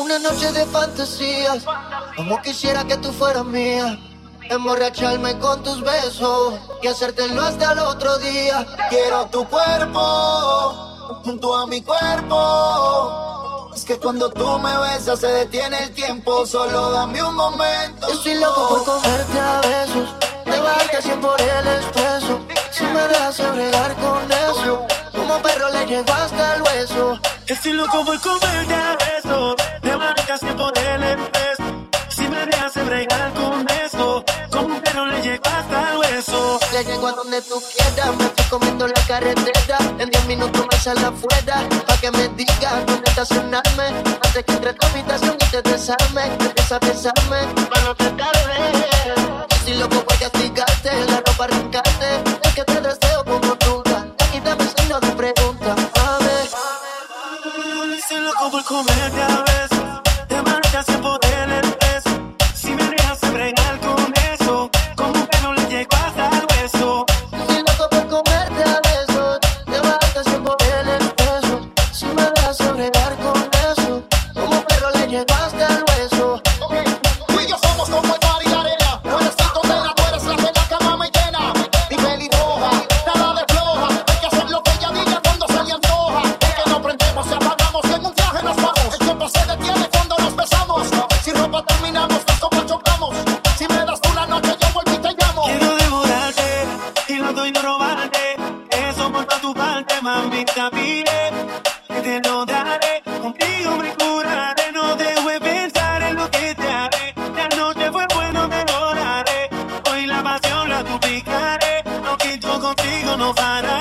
Una noche de fantasías, como quisiera que tú fueras mía. Emborracharme con tus besos y hacértelo hasta el otro día. Quiero tu cuerpo junto a mi cuerpo. Es que cuando tú me besas se detiene el tiempo, solo dame un momento. Estoy loco por cogerte a besos, llevarte así por el expreso. Si me dejas bregar con eso, como perro le llego hasta el hueso. Estoy loco por comerte a besos, llego a donde tú quieras, me estoy comiendo la carretera. En 10 minutos me sale afuera, pa' que me digas dónde estacionarme. Antes que entre tu habitación y te desarme, empieza a besarme, pa' no te tarde. Estoy loco por castigarte, la ropa arrancarte. Es que te deseo como nunca, y dame signo de pregunta. A ver, Estoy loco por comerte a así por el no robarte. Eso por tu parte, mamita, pide que te lo daré. Contigo me curaré, no dejo de pensar en lo que te haré. La noche fue bueno, te lo daré. Hoy la pasión la duplicaré. No quito contigo, no pararé.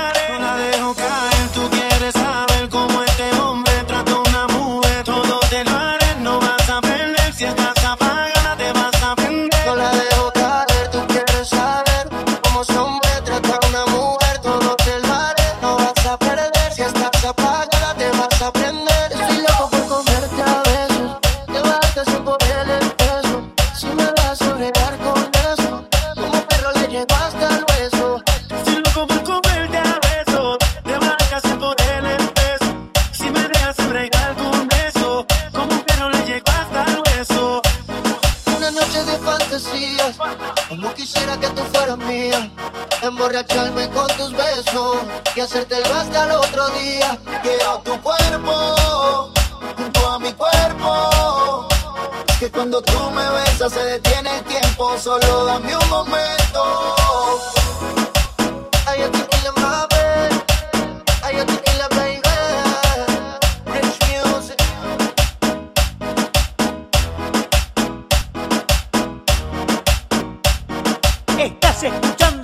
Quisiera que tú fueras mía. Emborracharme con tus besos y hacértelo hasta el otro día. Quiero tu cuerpo junto a mi cuerpo. Que cuando tú me besas se detiene el tiempo, solo dame un momento. Estás escuchando